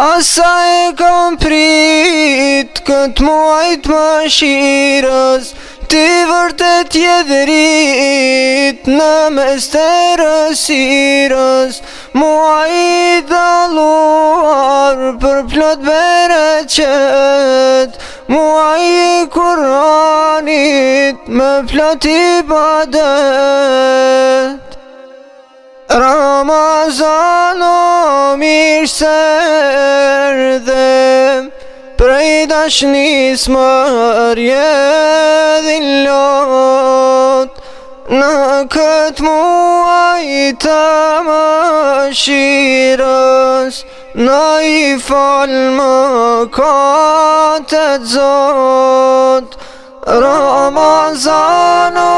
Asa e kam prit, këtë muajt më shirës, Ti vërtet je dherit, në mes të rësirës, Muajt dhe për plot bere qëtë, Muajt kuranit, më plot i badet, Ramazan o mirë sër dhe Prej dashnis më rje dhillot Në këtë muaj të më shirës Në i falë më katët zot Ramazan o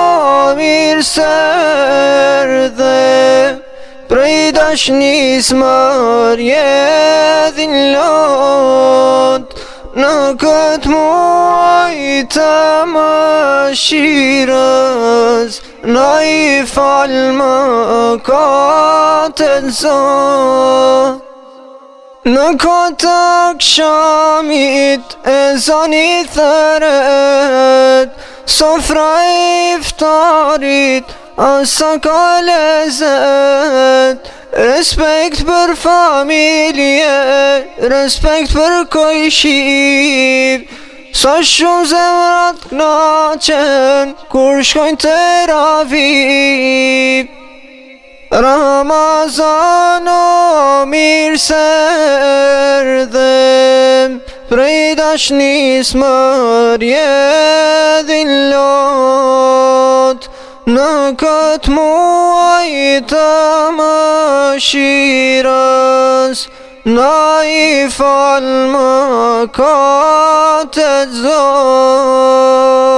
mirë sër dhe Prejda shnis më rjedhin lot Në këtë muaj të më shirës Në i falë më katët zonë Në këtë këshamit e zani thërët Sofra iftarit Asa ka lezet Respekt për familje Respekt për kojshiv Sa shumë zemrat këna qen Kur shkojnë të raviv Ramazan o mirë se erdhem Prej dashnis më rjedhin lot Në këtë muaj të më shiras Në i falë më këtë të zonë